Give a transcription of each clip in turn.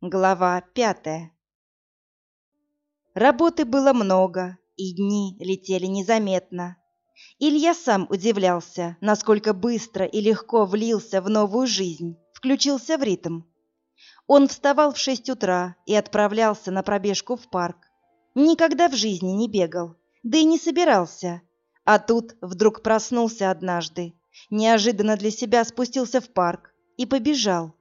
Глава пятая Работы было много, и дни летели незаметно. Илья сам удивлялся, насколько быстро и легко влился в новую жизнь, включился в ритм. Он вставал в шесть утра и отправлялся на пробежку в парк. Никогда в жизни не бегал, да и не собирался. А тут вдруг проснулся однажды, неожиданно для себя спустился в парк и побежал.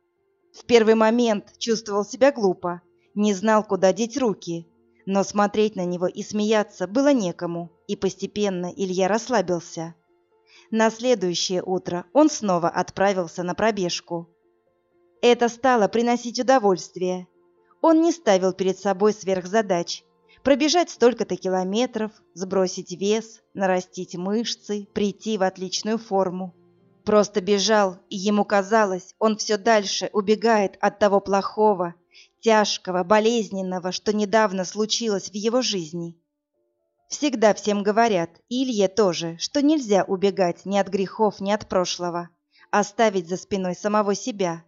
В первый момент чувствовал себя глупо, не знал, куда деть руки, но смотреть на него и смеяться было некому, и постепенно Илья расслабился. На следующее утро он снова отправился на пробежку. Это стало приносить удовольствие. Он не ставил перед собой сверхзадач. Пробежать столько-то километров, сбросить вес, нарастить мышцы, прийти в отличную форму. Просто бежал, и ему казалось, он все дальше убегает от того плохого, тяжкого, болезненного, что недавно случилось в его жизни. Всегда всем говорят, и Илье тоже, что нельзя убегать ни от грехов, ни от прошлого, оставить за спиной самого себя.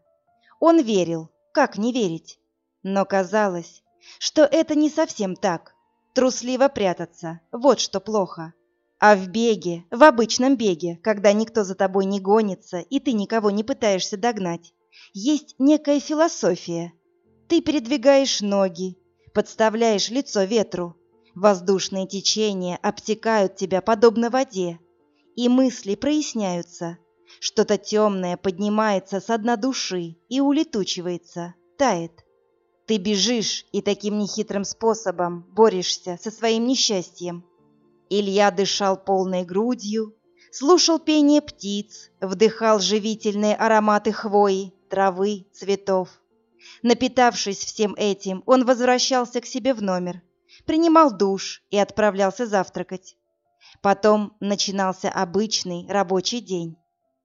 Он верил, как не верить? Но казалось, что это не совсем так. Трусливо прятаться, вот что плохо. А в беге, в обычном беге, когда никто за тобой не гонится и ты никого не пытаешься догнать, есть некая философия. Ты передвигаешь ноги, подставляешь лицо ветру. Воздушные течения обтекают тебя подобно воде, и мысли проясняются. Что-то темное поднимается с дна души и улетучивается, тает. Ты бежишь и таким нехитрым способом борешься со своим несчастьем. Илья дышал полной грудью, слушал пение птиц, вдыхал живительные ароматы хвои, травы, цветов. Напитавшись всем этим, он возвращался к себе в номер, принимал душ и отправлялся завтракать. Потом начинался обычный рабочий день.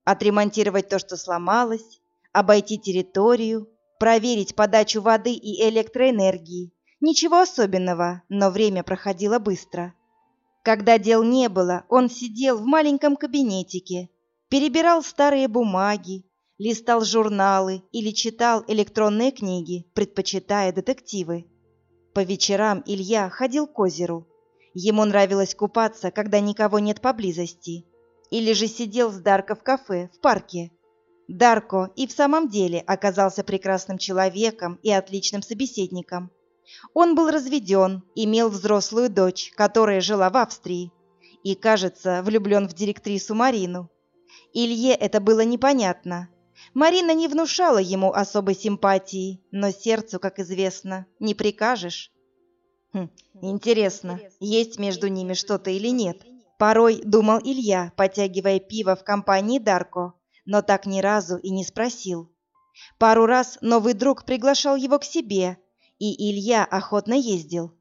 Отремонтировать то, что сломалось, обойти территорию, проверить подачу воды и электроэнергии. Ничего особенного, но время проходило быстро. Когда дел не было, он сидел в маленьком кабинетике, перебирал старые бумаги, листал журналы или читал электронные книги, предпочитая детективы. По вечерам Илья ходил к озеру. Ему нравилось купаться, когда никого нет поблизости. Или же сидел с Дарко в кафе, в парке. Дарко и в самом деле оказался прекрасным человеком и отличным собеседником. Он был разведен, имел взрослую дочь, которая жила в Австрии, и, кажется, влюблен в директрису Марину. Илье это было непонятно. Марина не внушала ему особой симпатии, но сердцу, как известно, не прикажешь. Хм, интересно, есть между ними что-то или нет? Порой думал Илья, потягивая пиво в компании Дарко, но так ни разу и не спросил. Пару раз новый друг приглашал его к себе, и Илья охотно ездил.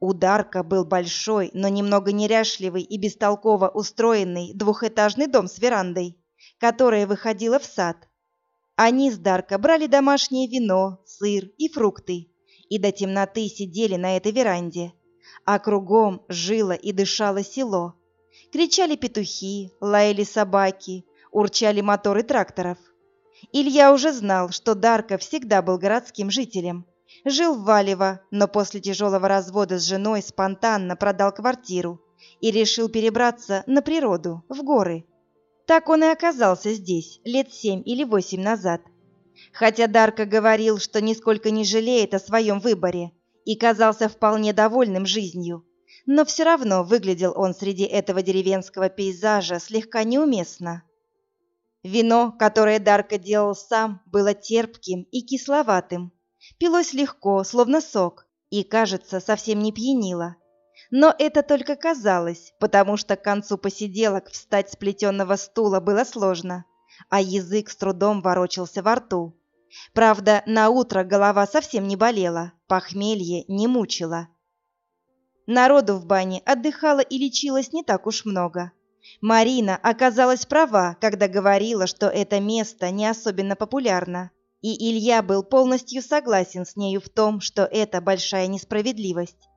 У Дарка был большой, но немного неряшливый и бестолково устроенный двухэтажный дом с верандой, которая выходила в сад. Они с Дарка брали домашнее вино, сыр и фрукты, и до темноты сидели на этой веранде, а кругом жило и дышало село. Кричали петухи, лаяли собаки, урчали моторы тракторов. Илья уже знал, что Дарка всегда был городским жителем – Жил в Валево, но после тяжелого развода с женой спонтанно продал квартиру и решил перебраться на природу, в горы. Так он и оказался здесь лет семь или восемь назад. Хотя Дарка говорил, что нисколько не жалеет о своем выборе и казался вполне довольным жизнью, но все равно выглядел он среди этого деревенского пейзажа слегка неуместно. Вино, которое Дарка делал сам, было терпким и кисловатым, Пилось легко, словно сок, и, кажется, совсем не пьянило. Но это только казалось, потому что к концу посиделок встать с плетеного стула было сложно, а язык с трудом ворочался во рту. Правда, на утро голова совсем не болела, похмелье не мучило. Народу в бане отдыхало и лечилось не так уж много. Марина оказалась права, когда говорила, что это место не особенно популярно. И Илья был полностью согласен с нею в том, что это большая несправедливость.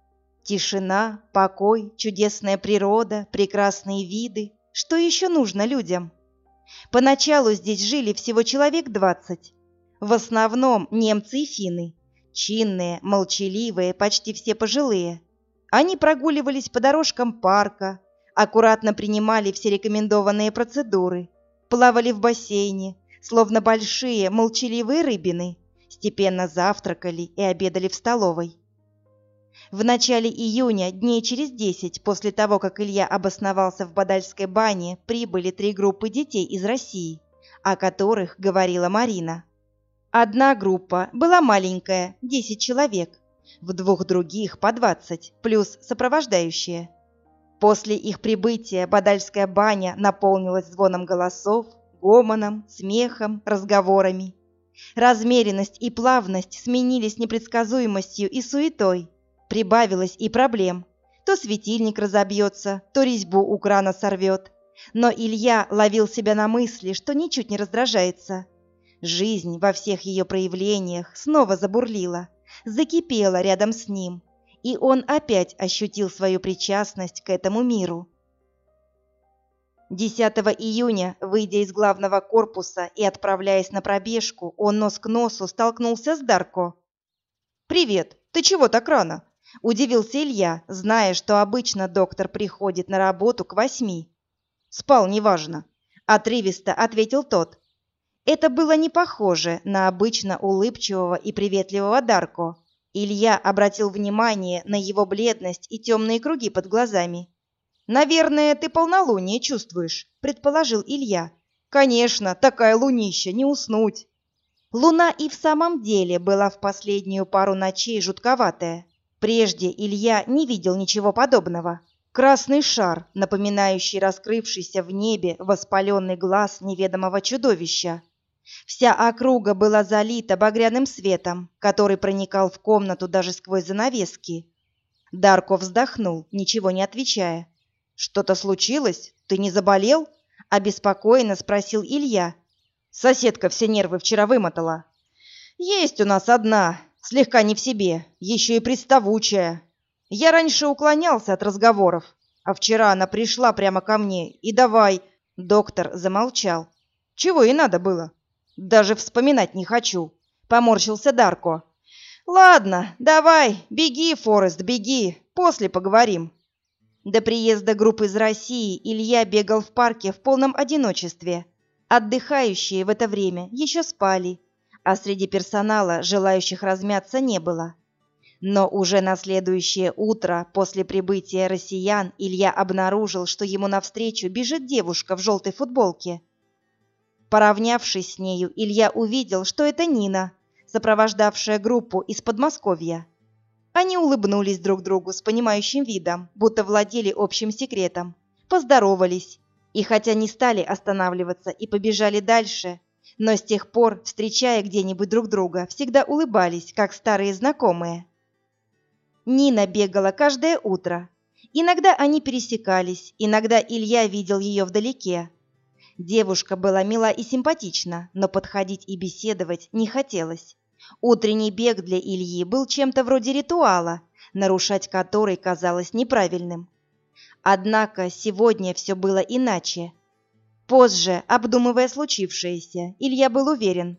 Тишина, покой, чудесная природа, прекрасные виды. Что еще нужно людям? Поначалу здесь жили всего человек двадцать. В основном немцы и финны. Чинные, молчаливые, почти все пожилые. Они прогуливались по дорожкам парка, аккуратно принимали все рекомендованные процедуры, плавали в бассейне, словно большие молчаливые рыбины, степенно завтракали и обедали в столовой. В начале июня, дней через десять после того, как Илья обосновался в Бадальской бане, прибыли три группы детей из России, о которых говорила Марина. Одна группа была маленькая, 10 человек, в двух других по 20, плюс сопровождающие. После их прибытия Бадальская баня наполнилась звоном голосов, гомоном, смехом, разговорами. Размеренность и плавность сменились непредсказуемостью и суетой. Прибавилось и проблем. То светильник разобьется, то резьбу у крана сорвет. Но Илья ловил себя на мысли, что ничуть не раздражается. Жизнь во всех ее проявлениях снова забурлила, закипела рядом с ним, и он опять ощутил свою причастность к этому миру. 10 июня, выйдя из главного корпуса и отправляясь на пробежку, он нос к носу столкнулся с Дарко. «Привет! Ты чего так рано?» – удивился Илья, зная, что обычно доктор приходит на работу к восьми. «Спал, неважно», – отрывисто ответил тот. Это было не похоже на обычно улыбчивого и приветливого Дарко. Илья обратил внимание на его бледность и темные круги под глазами. «Наверное, ты полнолуние чувствуешь», — предположил Илья. «Конечно, такая лунища, не уснуть». Луна и в самом деле была в последнюю пару ночей жутковатая. Прежде Илья не видел ничего подобного. Красный шар, напоминающий раскрывшийся в небе воспаленный глаз неведомого чудовища. Вся округа была залита багряным светом, который проникал в комнату даже сквозь занавески. Дарко вздохнул, ничего не отвечая. «Что-то случилось? Ты не заболел?» — обеспокоенно спросил Илья. «Соседка все нервы вчера вымотала». «Есть у нас одна, слегка не в себе, еще и приставучая. Я раньше уклонялся от разговоров, а вчера она пришла прямо ко мне и давай...» Доктор замолчал. «Чего и надо было?» «Даже вспоминать не хочу», — поморщился Дарко. «Ладно, давай, беги, Форест, беги, после поговорим». До приезда группы из России Илья бегал в парке в полном одиночестве. Отдыхающие в это время еще спали, а среди персонала желающих размяться не было. Но уже на следующее утро после прибытия россиян Илья обнаружил, что ему навстречу бежит девушка в желтой футболке. Поравнявшись с нею, Илья увидел, что это Нина, сопровождавшая группу из Подмосковья. Они улыбнулись друг другу с понимающим видом, будто владели общим секретом, поздоровались, и хотя не стали останавливаться и побежали дальше, но с тех пор, встречая где-нибудь друг друга, всегда улыбались, как старые знакомые. Нина бегала каждое утро. Иногда они пересекались, иногда Илья видел ее вдалеке. Девушка была мила и симпатична, но подходить и беседовать не хотелось. Утренний бег для Ильи был чем-то вроде ритуала, нарушать который казалось неправильным. Однако сегодня все было иначе. Позже, обдумывая случившееся, Илья был уверен,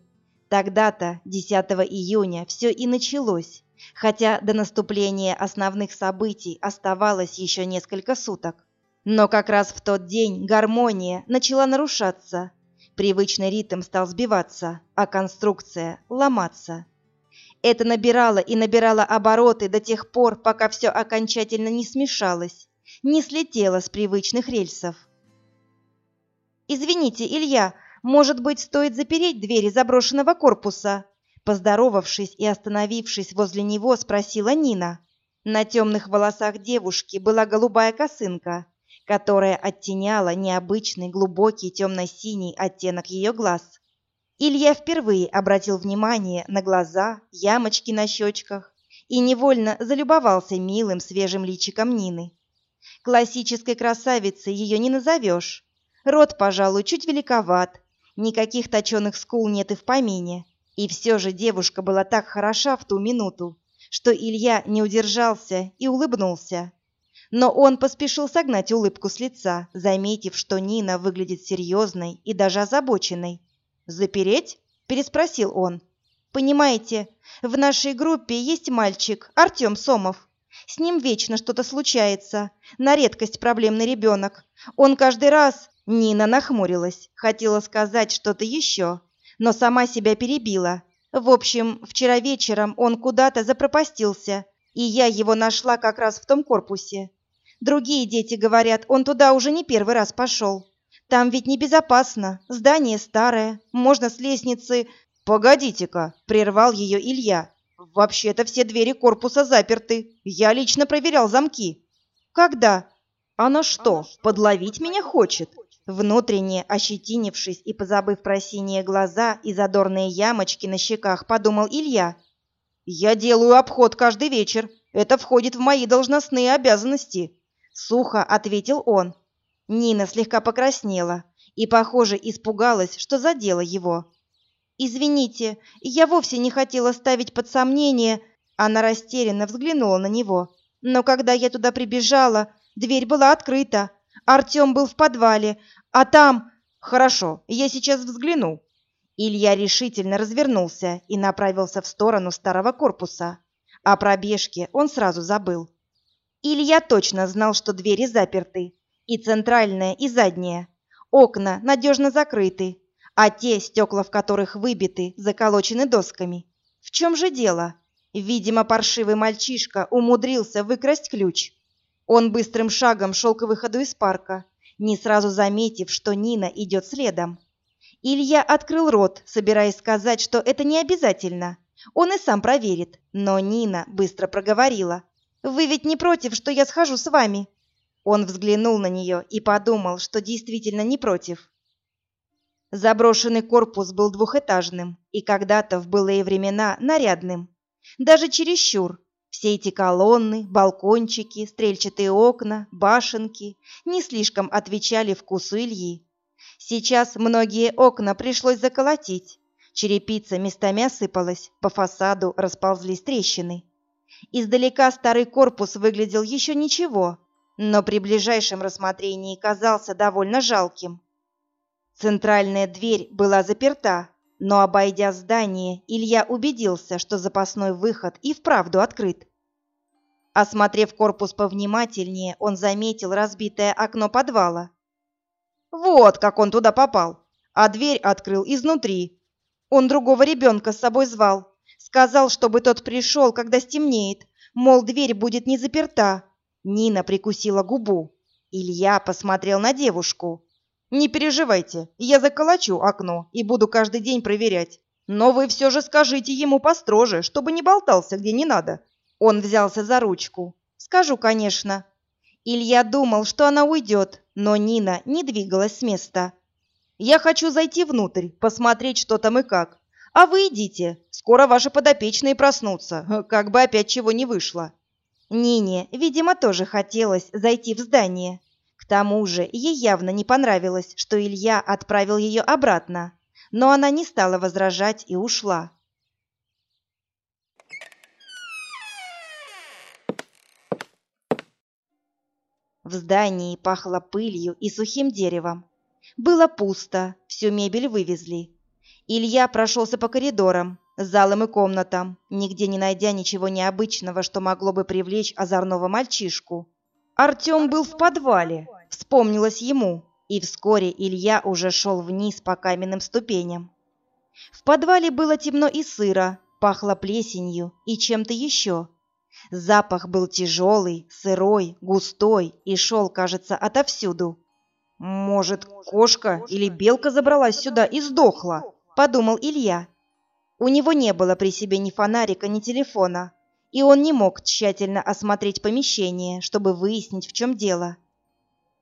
тогда-то, 10 июня, все и началось, хотя до наступления основных событий оставалось еще несколько суток. Но как раз в тот день гармония начала нарушаться, Привычный ритм стал сбиваться, а конструкция ломаться. Это набирало и набирало обороты до тех пор, пока все окончательно не смешалось, не слетело с привычных рельсов. «Извините, Илья, может быть, стоит запереть двери заброшенного корпуса?» Поздоровавшись и остановившись возле него, спросила Нина. На темных волосах девушки была голубая косынка, которая оттеняла необычный глубокий темно-синий оттенок ее глаз. Илья впервые обратил внимание на глаза, ямочки на щечках и невольно залюбовался милым свежим личиком Нины. Классической красавицей ее не назовешь. Рот, пожалуй, чуть великоват, никаких точеных скул нет и в помине. И все же девушка была так хороша в ту минуту, что Илья не удержался и улыбнулся. Но он поспешил согнать улыбку с лица, заметив, что Нина выглядит серьезной и даже озабоченной. «Запереть?» – переспросил он. Понимаете, в нашей группе есть мальчик, Артем Сомов. С ним вечно что-то случается. На редкость проблемный ребенок. Он каждый раз... Нина нахмурилась, хотела сказать что-то еще, но сама себя перебила. В общем, вчера вечером он куда-то запропастился, и я его нашла как раз в том корпусе. Другие дети говорят, он туда уже не первый раз пошел. Там ведь небезопасно, здание старое, можно с лестницы... «Погодите-ка!» — прервал ее Илья. «Вообще-то все двери корпуса заперты. Я лично проверял замки». «Когда?» «Она что, подловить меня хочет?» Внутренне ощетинившись и позабыв про синие глаза и задорные ямочки на щеках, подумал Илья. «Я делаю обход каждый вечер. Это входит в мои должностные обязанности», — сухо ответил он. Нина слегка покраснела и, похоже, испугалась, что задела его. «Извините, я вовсе не хотела ставить под сомнение...» Она растерянно взглянула на него. «Но когда я туда прибежала, дверь была открыта. Артем был в подвале, а там...» «Хорошо, я сейчас взгляну». Илья решительно развернулся и направился в сторону старого корпуса. О пробежке он сразу забыл. Илья точно знал, что двери заперты. И центральная, и задняя. Окна надежно закрыты, а те, стекла в которых выбиты, заколочены досками. В чем же дело? Видимо, паршивый мальчишка умудрился выкрасть ключ. Он быстрым шагом шел к выходу из парка, не сразу заметив, что Нина идет следом. Илья открыл рот, собираясь сказать, что это не обязательно. Он и сам проверит, но Нина быстро проговорила. «Вы ведь не против, что я схожу с вами?» Он взглянул на нее и подумал, что действительно не против. Заброшенный корпус был двухэтажным и когда-то в былые времена нарядным. Даже чересчур. Все эти колонны, балкончики, стрельчатые окна, башенки не слишком отвечали вкусу Ильи. Сейчас многие окна пришлось заколотить. Черепица местами осыпалась, по фасаду расползлись трещины. Издалека старый корпус выглядел еще ничего, но при ближайшем рассмотрении казался довольно жалким. Центральная дверь была заперта, но, обойдя здание, Илья убедился, что запасной выход и вправду открыт. Осмотрев корпус повнимательнее, он заметил разбитое окно подвала. Вот как он туда попал, а дверь открыл изнутри. Он другого ребенка с собой звал, сказал, чтобы тот пришел, когда стемнеет, мол, дверь будет не заперта. Нина прикусила губу. Илья посмотрел на девушку. Не переживайте, я заколочу окно и буду каждый день проверять. Но вы все же скажите ему построже, чтобы не болтался где не надо. Он взялся за ручку. Скажу, конечно. Илья думал, что она уйдет, но Нина не двигалась с места. Я хочу зайти внутрь, посмотреть, что там и как. А вы идите, скоро ваши подопечные проснутся, как бы опять чего не вышло. Нине, видимо, тоже хотелось зайти в здание. К тому же ей явно не понравилось, что Илья отправил ее обратно, но она не стала возражать и ушла. В здании пахло пылью и сухим деревом. Было пусто, всю мебель вывезли. Илья прошелся по коридорам, залам и комнатам, нигде не найдя ничего необычного, что могло бы привлечь озорного мальчишку. Артем был в подвале, вспомнилось ему, и вскоре Илья уже шел вниз по каменным ступеням. В подвале было темно и сыро, пахло плесенью и чем-то еще. Запах был тяжелый, сырой, густой и шел, кажется, отовсюду. «Может, кошка или белка забралась сюда и сдохла?» – подумал Илья. У него не было при себе ни фонарика, ни телефона, и он не мог тщательно осмотреть помещение, чтобы выяснить, в чем дело.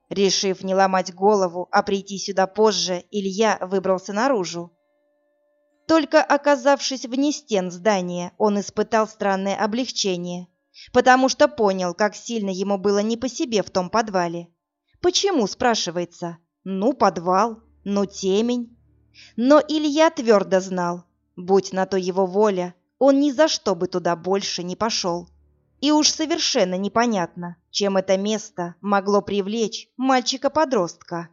Решив не ломать голову, а прийти сюда позже, Илья выбрался наружу. Только оказавшись вне стен здания, он испытал странное облегчение, потому что понял, как сильно ему было не по себе в том подвале. Почему, спрашивается? Ну, подвал, ну, темень. Но Илья твердо знал, будь на то его воля, он ни за что бы туда больше не пошел. И уж совершенно непонятно, чем это место могло привлечь мальчика-подростка.